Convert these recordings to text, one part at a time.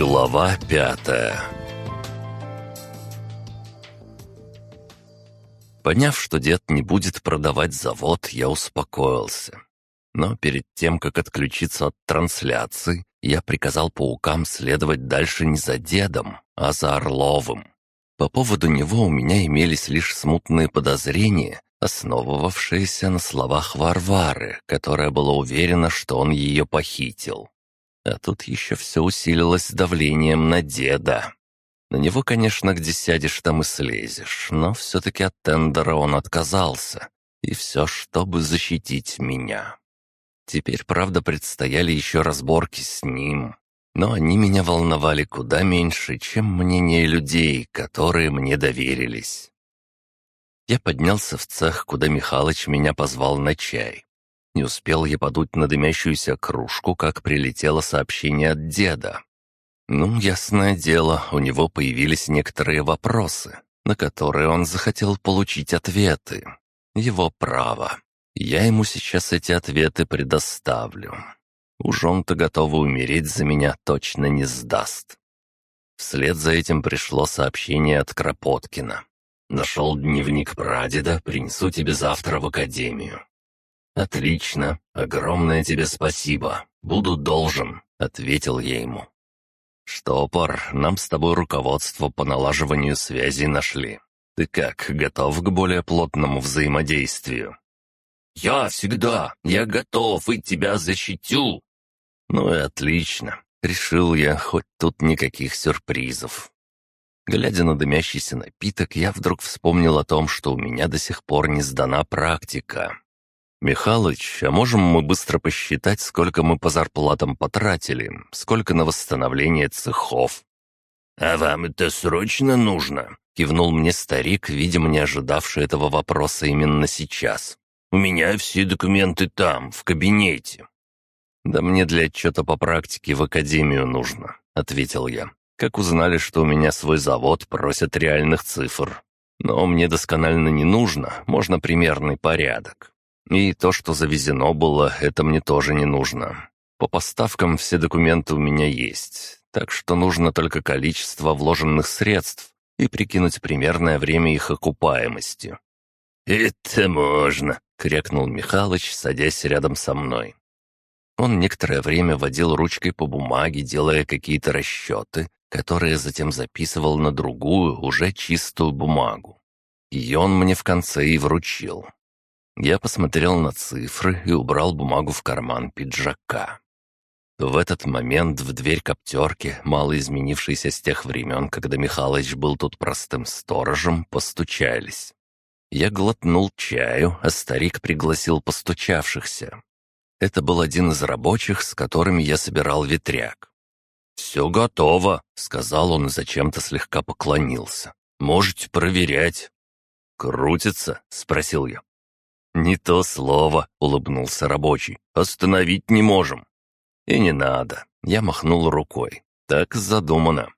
Глава пятая Поняв, что дед не будет продавать завод, я успокоился. Но перед тем, как отключиться от трансляции, я приказал паукам следовать дальше не за дедом, а за Орловым. По поводу него у меня имелись лишь смутные подозрения, основывавшиеся на словах Варвары, которая была уверена, что он ее похитил. А тут еще все усилилось давлением на деда. На него, конечно, где сядешь, там и слезешь, но все-таки от тендера он отказался. И все, чтобы защитить меня. Теперь, правда, предстояли еще разборки с ним. Но они меня волновали куда меньше, чем мнение людей, которые мне доверились. Я поднялся в цех, куда Михалыч меня позвал на чай. Не успел я подуть на дымящуюся кружку, как прилетело сообщение от деда. Ну, ясное дело, у него появились некоторые вопросы, на которые он захотел получить ответы. Его право. Я ему сейчас эти ответы предоставлю. Уж он-то готовый умереть за меня точно не сдаст. Вслед за этим пришло сообщение от Кропоткина. «Нашел дневник прадеда, принесу тебе завтра в академию. «Отлично. Огромное тебе спасибо. Буду должен», — ответил я ему. «Штопор, нам с тобой руководство по налаживанию связей нашли. Ты как, готов к более плотному взаимодействию?» «Я всегда. Я готов и тебя защитю». «Ну и отлично. Решил я, хоть тут никаких сюрпризов». Глядя на дымящийся напиток, я вдруг вспомнил о том, что у меня до сих пор не сдана практика. «Михалыч, а можем мы быстро посчитать, сколько мы по зарплатам потратили, сколько на восстановление цехов?» «А вам это срочно нужно?» — кивнул мне старик, видимо, не ожидавший этого вопроса именно сейчас. «У меня все документы там, в кабинете». «Да мне для отчета по практике в академию нужно», — ответил я. «Как узнали, что у меня свой завод, просят реальных цифр. Но мне досконально не нужно, можно примерный порядок. И то, что завезено было, это мне тоже не нужно. По поставкам все документы у меня есть, так что нужно только количество вложенных средств и прикинуть примерное время их окупаемости». «Это можно», — крякнул Михалыч, садясь рядом со мной. Он некоторое время водил ручкой по бумаге, делая какие-то расчеты, которые затем записывал на другую, уже чистую бумагу. Ее он мне в конце и вручил. Я посмотрел на цифры и убрал бумагу в карман пиджака. В этот момент в дверь коптерки, мало изменившейся с тех времен, когда Михалыч был тут простым сторожем, постучались. Я глотнул чаю, а старик пригласил постучавшихся. Это был один из рабочих, с которыми я собирал ветряк. «Все готово», — сказал он и зачем-то слегка поклонился. «Можете проверять». «Крутится?» — спросил я. «Не то слово», — улыбнулся рабочий. «Остановить не можем». «И не надо». Я махнул рукой. «Так задумано».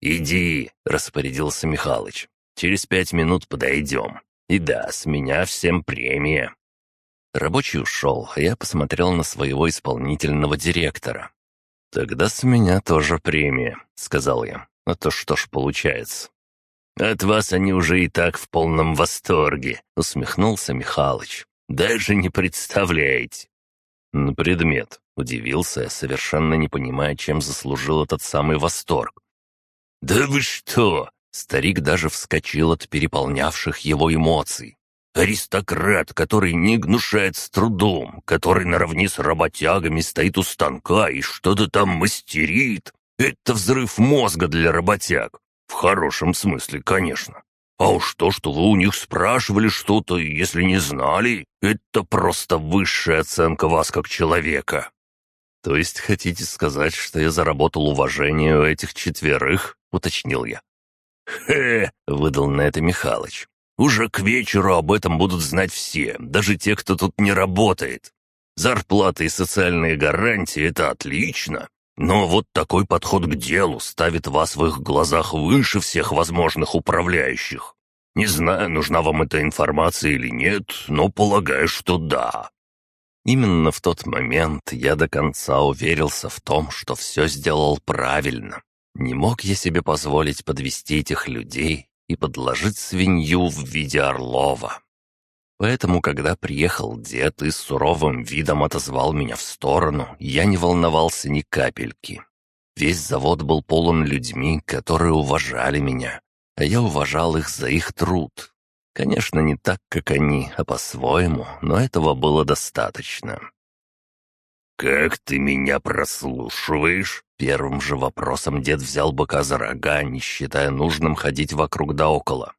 «Иди», — распорядился Михалыч. «Через пять минут подойдем. И да, с меня всем премия». Рабочий ушел, а я посмотрел на своего исполнительного директора. «Тогда с меня тоже премия», — сказал я. «А то что ж получается?» «От вас они уже и так в полном восторге», — усмехнулся Михалыч. «Даже не представляете». «На предмет», — удивился я, совершенно не понимая, чем заслужил этот самый восторг. «Да вы что!» — старик даже вскочил от переполнявших его эмоций. «Аристократ, который не гнушает с трудом, который наравне с работягами стоит у станка и что-то там мастерит. Это взрыв мозга для работяг. В хорошем смысле, конечно. А уж то, что вы у них спрашивали что-то, если не знали, это просто высшая оценка вас как человека». «То есть хотите сказать, что я заработал уважение у этих четверых?» — уточнил я. «Хе!» — выдал на это Михалыч. «Уже к вечеру об этом будут знать все, даже те, кто тут не работает. Зарплаты и социальные гарантии — это отлично, но вот такой подход к делу ставит вас в их глазах выше всех возможных управляющих. Не знаю, нужна вам эта информация или нет, но полагаю, что да». Именно в тот момент я до конца уверился в том, что все сделал правильно. Не мог я себе позволить подвести этих людей и подложить свинью в виде Орлова. Поэтому, когда приехал дед и с суровым видом отозвал меня в сторону, я не волновался ни капельки. Весь завод был полон людьми, которые уважали меня, а я уважал их за их труд. Конечно, не так, как они, а по-своему, но этого было достаточно. «Как ты меня прослушиваешь?» Первым же вопросом дед взял быка за рога, не считая нужным ходить вокруг да около.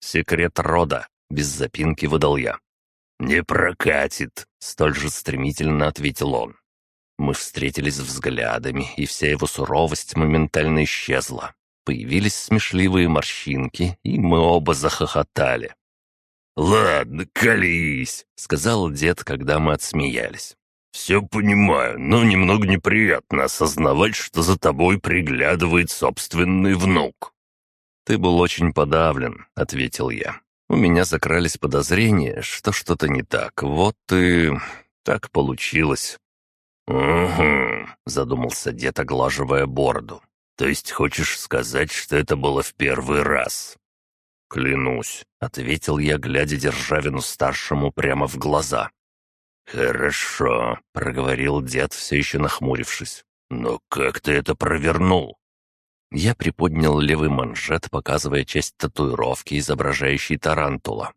«Секрет рода», — без запинки выдал я. «Не прокатит», — столь же стремительно ответил он. Мы встретились взглядами, и вся его суровость моментально исчезла. Появились смешливые морщинки, и мы оба захохотали. «Ладно, колись», — сказал дед, когда мы отсмеялись. «Все понимаю, но немного неприятно осознавать, что за тобой приглядывает собственный внук». «Ты был очень подавлен», — ответил я. «У меня закрались подозрения, что что-то не так. Вот и так получилось». «Угу», — задумался дед, оглаживая бороду. «То есть хочешь сказать, что это было в первый раз?» «Клянусь», — ответил я, глядя Державину-старшему прямо в глаза. «Хорошо», — проговорил дед, все еще нахмурившись. «Но как ты это провернул?» Я приподнял левый манжет, показывая часть татуировки, изображающей тарантула.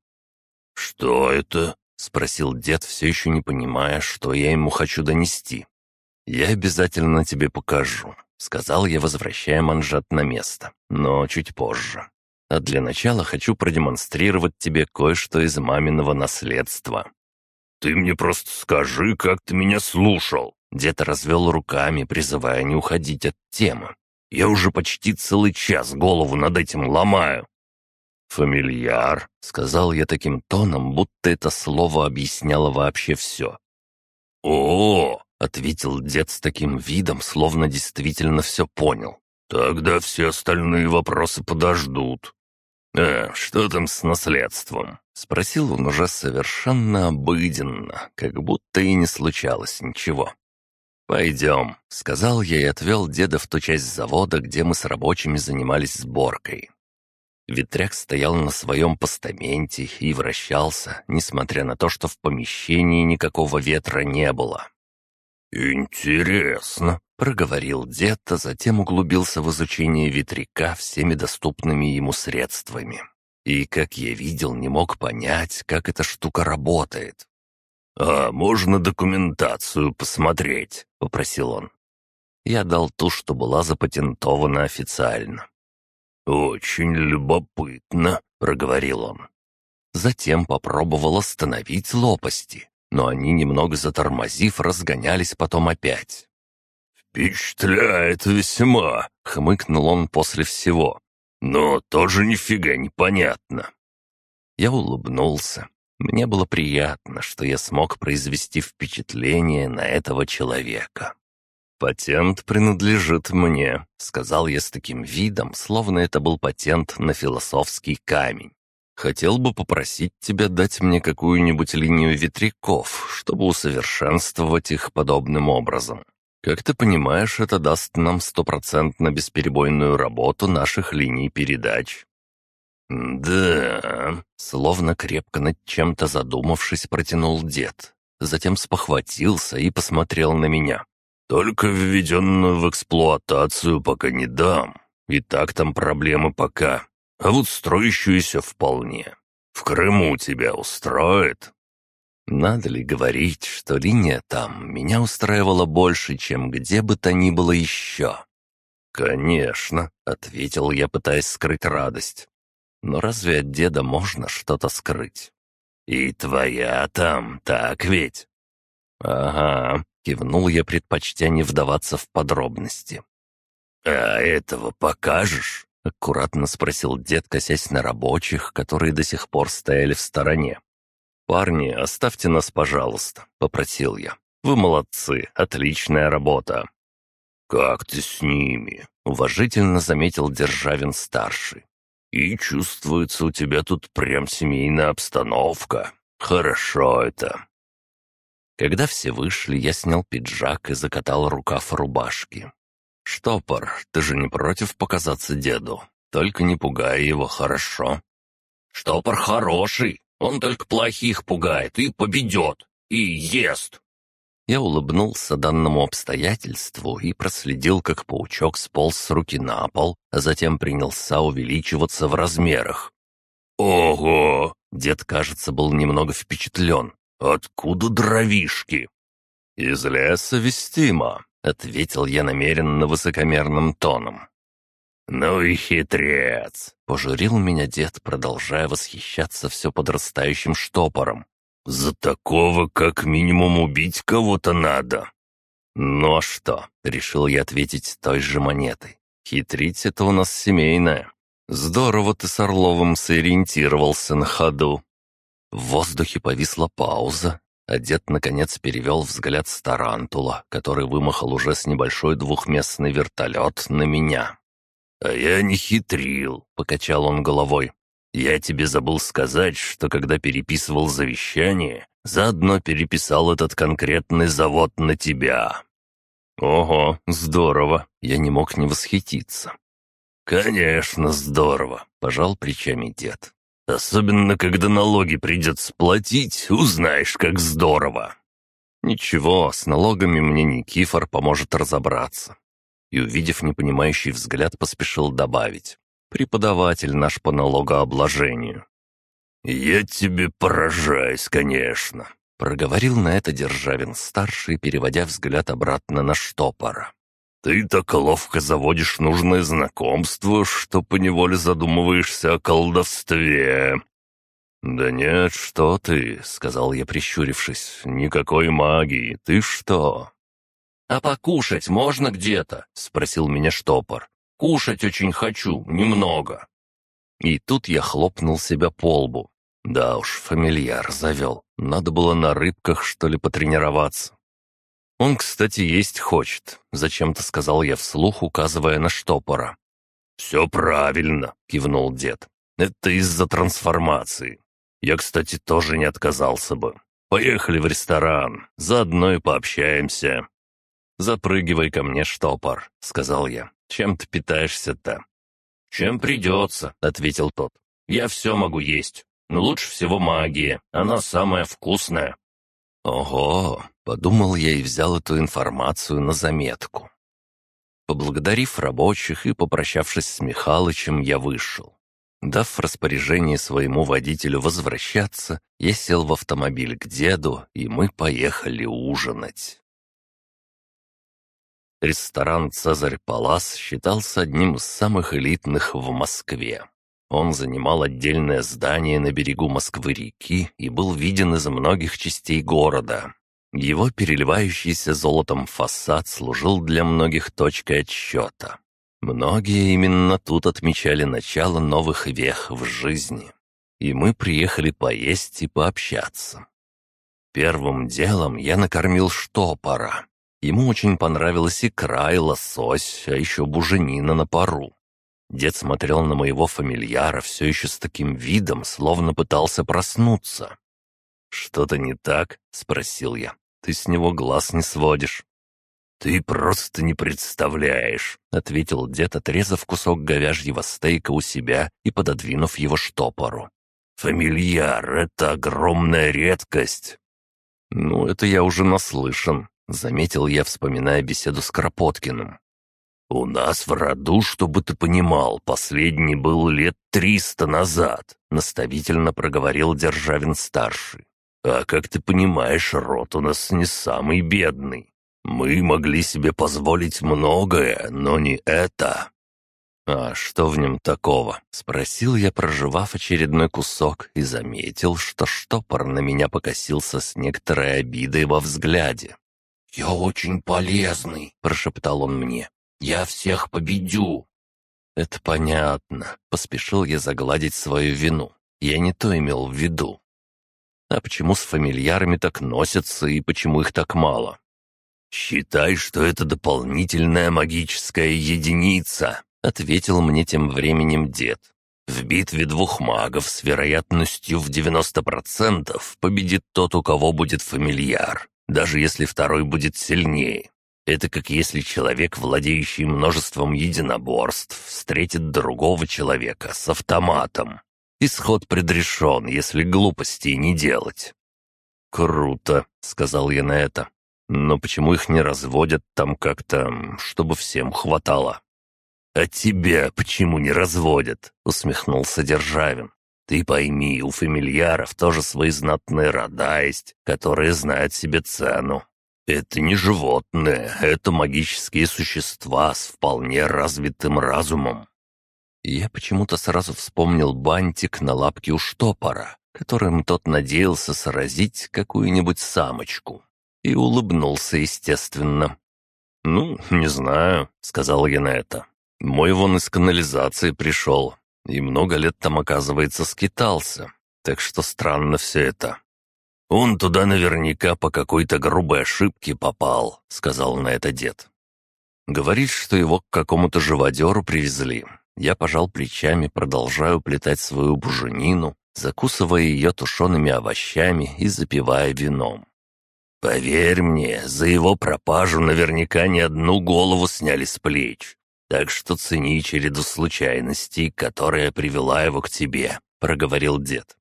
«Что это?» — спросил дед, все еще не понимая, что я ему хочу донести. «Я обязательно тебе покажу», — сказал я, возвращая манжет на место, но чуть позже. А для начала хочу продемонстрировать тебе кое-что из маминого наследства. «Ты мне просто скажи, как ты меня слушал!» Дед развел руками, призывая не уходить от темы. «Я уже почти целый час голову над этим ломаю». «Фамильяр», — сказал я таким тоном, будто это слово объясняло вообще все. «О!», -о ответил дед с таким видом, словно действительно все понял. «Тогда все остальные вопросы подождут. «А, что там с наследством?» — спросил он уже совершенно обыденно, как будто и не случалось ничего. «Пойдем», — сказал я и отвел деда в ту часть завода, где мы с рабочими занимались сборкой. Ветряк стоял на своем постаменте и вращался, несмотря на то, что в помещении никакого ветра не было. «Интересно», — проговорил дед, а затем углубился в изучение ветряка всеми доступными ему средствами. И, как я видел, не мог понять, как эта штука работает. «А можно документацию посмотреть?» — попросил он. Я дал ту, что была запатентована официально. «Очень любопытно», — проговорил он. Затем попробовал остановить лопасти но они, немного затормозив, разгонялись потом опять. «Впечатляет весьма», — хмыкнул он после всего. «Но тоже нифига непонятно». Я улыбнулся. Мне было приятно, что я смог произвести впечатление на этого человека. «Патент принадлежит мне», — сказал я с таким видом, словно это был патент на философский камень. Хотел бы попросить тебя дать мне какую-нибудь линию ветряков, чтобы усовершенствовать их подобным образом. Как ты понимаешь, это даст нам стопроцентно бесперебойную работу наших линий передач». «Да...» — словно крепко над чем-то задумавшись, протянул дед. Затем спохватился и посмотрел на меня. «Только введенную в эксплуатацию пока не дам. И так там проблемы пока а вот строящуюся вполне. В Крыму тебя устроит?» Надо ли говорить, что линия там меня устраивала больше, чем где бы то ни было еще? «Конечно», — ответил я, пытаясь скрыть радость. «Но разве от деда можно что-то скрыть?» «И твоя там, так ведь?» «Ага», — кивнул я, предпочтя не вдаваться в подробности. «А этого покажешь?» — аккуратно спросил дед, косясь на рабочих, которые до сих пор стояли в стороне. «Парни, оставьте нас, пожалуйста», — попросил я. «Вы молодцы, отличная работа». «Как ты с ними?» — уважительно заметил Державин-старший. «И чувствуется у тебя тут прям семейная обстановка. Хорошо это». Когда все вышли, я снял пиджак и закатал рукав рубашки. «Штопор, ты же не против показаться деду? Только не пугай его, хорошо?» «Штопор хороший, он только плохих пугает и победет, и ест». Я улыбнулся данному обстоятельству и проследил, как паучок сполз с руки на пол, а затем принялся увеличиваться в размерах. «Ого!» — дед, кажется, был немного впечатлен. «Откуда дровишки?» «Из леса вестимо», — ответил я намеренно высокомерным тоном. «Ну и хитрец!» — пожурил меня дед, продолжая восхищаться все подрастающим штопором. «За такого как минимум убить кого-то надо». «Ну а что?» — решил я ответить той же монетой. «Хитрить — это у нас семейное. Здорово ты с Орловым сориентировался на ходу». В воздухе повисла пауза, а дед, наконец, перевел взгляд с Тарантула, который вымахал уже с небольшой двухместный вертолет на меня. «А я не хитрил», — покачал он головой. «Я тебе забыл сказать, что когда переписывал завещание, заодно переписал этот конкретный завод на тебя». «Ого, здорово!» — я не мог не восхититься. «Конечно, здорово!» — пожал плечами дед. «Особенно, когда налоги придется платить, узнаешь, как здорово!» «Ничего, с налогами мне Никифор поможет разобраться и, увидев непонимающий взгляд, поспешил добавить. «Преподаватель наш по налогообложению». «Я тебе поражаюсь, конечно», — проговорил на это Державин-старший, переводя взгляд обратно на штопора. «Ты так ловко заводишь нужное знакомство, что поневоле задумываешься о колдовстве». «Да нет, что ты», — сказал я, прищурившись, — «никакой магии, ты что?» «А покушать можно где-то?» — спросил меня штопор. «Кушать очень хочу, немного». И тут я хлопнул себя по лбу. Да уж, фамильяр завел. Надо было на рыбках, что ли, потренироваться. Он, кстати, есть хочет. Зачем-то сказал я вслух, указывая на штопора. «Все правильно», — кивнул дед. «Это из-за трансформации. Я, кстати, тоже не отказался бы. Поехали в ресторан, заодно и пообщаемся». «Запрыгивай ко мне, штопор», — сказал я. «Чем ты питаешься-то?» «Чем придется», — ответил тот. «Я все могу есть, но лучше всего магия, она самая вкусная». «Ого!» — подумал я и взял эту информацию на заметку. Поблагодарив рабочих и попрощавшись с Михалычем, я вышел. Дав распоряжение своему водителю возвращаться, я сел в автомобиль к деду, и мы поехали ужинать. Ресторан «Цезарь Палас» считался одним из самых элитных в Москве. Он занимал отдельное здание на берегу Москвы-реки и был виден из многих частей города. Его переливающийся золотом фасад служил для многих точкой отсчета. Многие именно тут отмечали начало новых вех в жизни. И мы приехали поесть и пообщаться. Первым делом я накормил штопора. Ему очень понравилась икра и лосось, а еще буженина на пару. Дед смотрел на моего фамильяра все еще с таким видом, словно пытался проснуться. «Что-то не так?» — спросил я. «Ты с него глаз не сводишь». «Ты просто не представляешь», — ответил дед, отрезав кусок говяжьего стейка у себя и пододвинув его штопору. «Фамильяр — это огромная редкость». «Ну, это я уже наслышан. Заметил я, вспоминая беседу с Кропоткиным. «У нас в роду, чтобы ты понимал, последний был лет триста назад», — наставительно проговорил Державин-старший. «А как ты понимаешь, род у нас не самый бедный. Мы могли себе позволить многое, но не это». «А что в нем такого?» — спросил я, проживав очередной кусок, и заметил, что штопор на меня покосился с некоторой обидой во взгляде. «Я очень полезный», — прошептал он мне. «Я всех победю». «Это понятно», — поспешил я загладить свою вину. Я не то имел в виду. А почему с фамильярами так носятся и почему их так мало? «Считай, что это дополнительная магическая единица», — ответил мне тем временем дед. «В битве двух магов с вероятностью в 90% победит тот, у кого будет фамильяр даже если второй будет сильнее. Это как если человек, владеющий множеством единоборств, встретит другого человека с автоматом. Исход предрешен, если глупостей не делать. «Круто», — сказал я на это. «Но почему их не разводят там как-то, чтобы всем хватало?» «А тебя почему не разводят?» — усмехнулся Державин. «Ты пойми, у фамильяров тоже свои знатные рода есть, которые знают себе цену. Это не животные, это магические существа с вполне развитым разумом». Я почему-то сразу вспомнил бантик на лапке у штопора, которым тот надеялся сразить какую-нибудь самочку. И улыбнулся, естественно. «Ну, не знаю», — сказал я на это. «Мой вон из канализации пришел, и много лет там, оказывается, скитался. Так что странно все это». «Он туда наверняка по какой-то грубой ошибке попал», — сказал на это дед. Говорит, что его к какому-то живодеру привезли. Я пожал плечами, продолжаю плетать свою буженину, закусывая ее тушеными овощами и запивая вином. «Поверь мне, за его пропажу наверняка ни одну голову сняли с плеч, так что цени череду случайностей, которая привела его к тебе», — проговорил дед.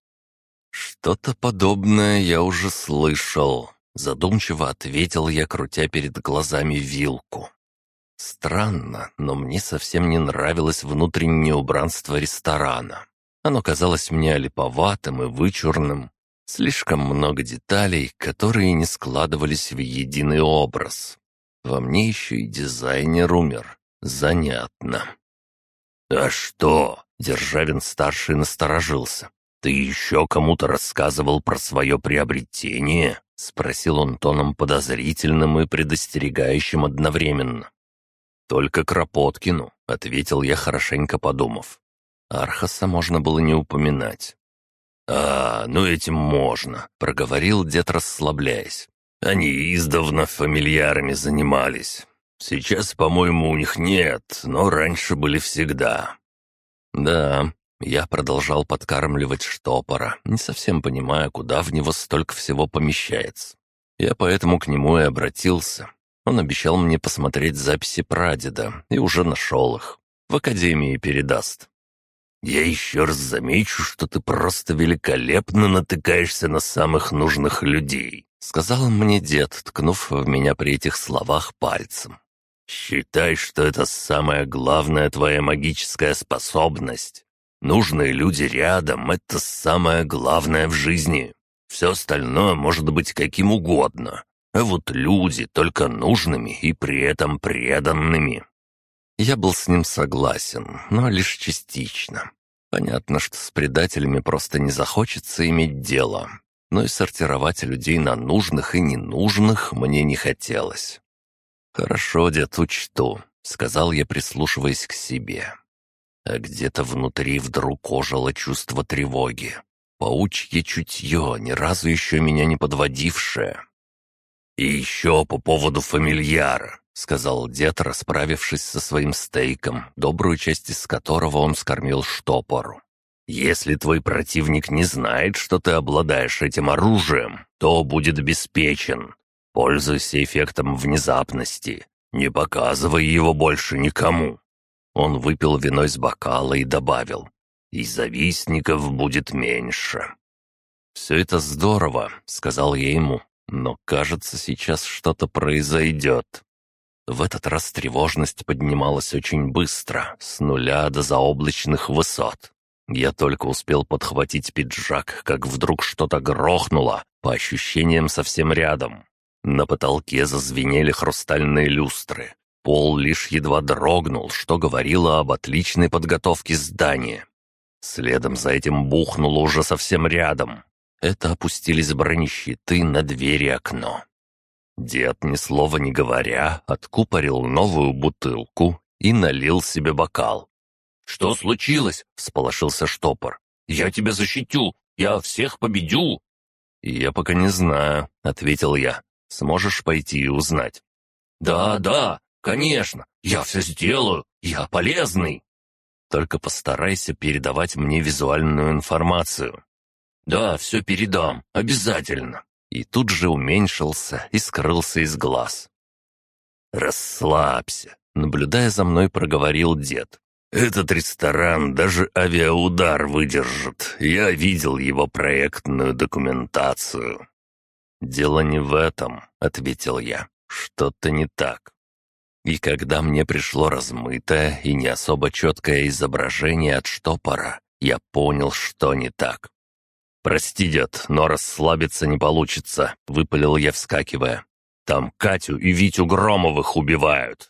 «Что-то подобное я уже слышал», — задумчиво ответил я, крутя перед глазами вилку. Странно, но мне совсем не нравилось внутреннее убранство ресторана. Оно казалось мне липоватым и вычурным. Слишком много деталей, которые не складывались в единый образ. Во мне еще и дизайнер умер. Занятно. «А что?» — Державин-старший насторожился. «Ты еще кому-то рассказывал про свое приобретение?» — спросил он тоном подозрительным и предостерегающим одновременно. «Только Кропоткину», — ответил я, хорошенько подумав. Архаса можно было не упоминать. «А, ну этим можно», — проговорил дед, расслабляясь. «Они издавна фамильярами занимались. Сейчас, по-моему, у них нет, но раньше были всегда». «Да», — я продолжал подкармливать штопора, не совсем понимая, куда в него столько всего помещается. Я поэтому к нему и обратился. Он обещал мне посмотреть записи прадеда, и уже нашел их. В академии передаст. «Я еще раз замечу, что ты просто великолепно натыкаешься на самых нужных людей», — сказал мне дед, ткнув в меня при этих словах пальцем. «Считай, что это самая главная твоя магическая способность. Нужные люди рядом — это самое главное в жизни. Все остальное может быть каким угодно, а вот люди только нужными и при этом преданными. Я был с ним согласен, но лишь частично. Понятно, что с предателями просто не захочется иметь дело, но и сортировать людей на нужных и ненужных мне не хотелось. «Хорошо, дед, учту», — сказал я, прислушиваясь к себе. А где-то внутри вдруг ожило чувство тревоги. Паучье чутье, ни разу еще меня не подводившее. «И еще по поводу фамильяра. — сказал дед, расправившись со своим стейком, добрую часть из которого он скормил штопору. «Если твой противник не знает, что ты обладаешь этим оружием, то будет обеспечен. Пользуйся эффектом внезапности. Не показывай его больше никому». Он выпил вино из бокала и добавил. «И завистников будет меньше». «Все это здорово», — сказал я ему, «но, кажется, сейчас что-то произойдет». В этот раз тревожность поднималась очень быстро, с нуля до заоблачных высот. Я только успел подхватить пиджак, как вдруг что-то грохнуло, по ощущениям совсем рядом. На потолке зазвенели хрустальные люстры. Пол лишь едва дрогнул, что говорило об отличной подготовке здания. Следом за этим бухнуло уже совсем рядом. Это опустились бронещиты на двери окно. Дед, ни слова не говоря, откупорил новую бутылку и налил себе бокал. «Что случилось?» — всполошился штопор. «Я тебя защитю! Я всех победю!» «Я пока не знаю», — ответил я. «Сможешь пойти и узнать?» «Да, да, конечно, я все сделаю, я полезный!» «Только постарайся передавать мне визуальную информацию». «Да, все передам, обязательно!» и тут же уменьшился и скрылся из глаз. «Расслабься», — наблюдая за мной, проговорил дед. «Этот ресторан даже авиаудар выдержит. Я видел его проектную документацию». «Дело не в этом», — ответил я. «Что-то не так». И когда мне пришло размытое и не особо четкое изображение от штопора, я понял, что не так. «Прости, дед, но расслабиться не получится», — выпалил я, вскакивая. «Там Катю и Витю Громовых убивают.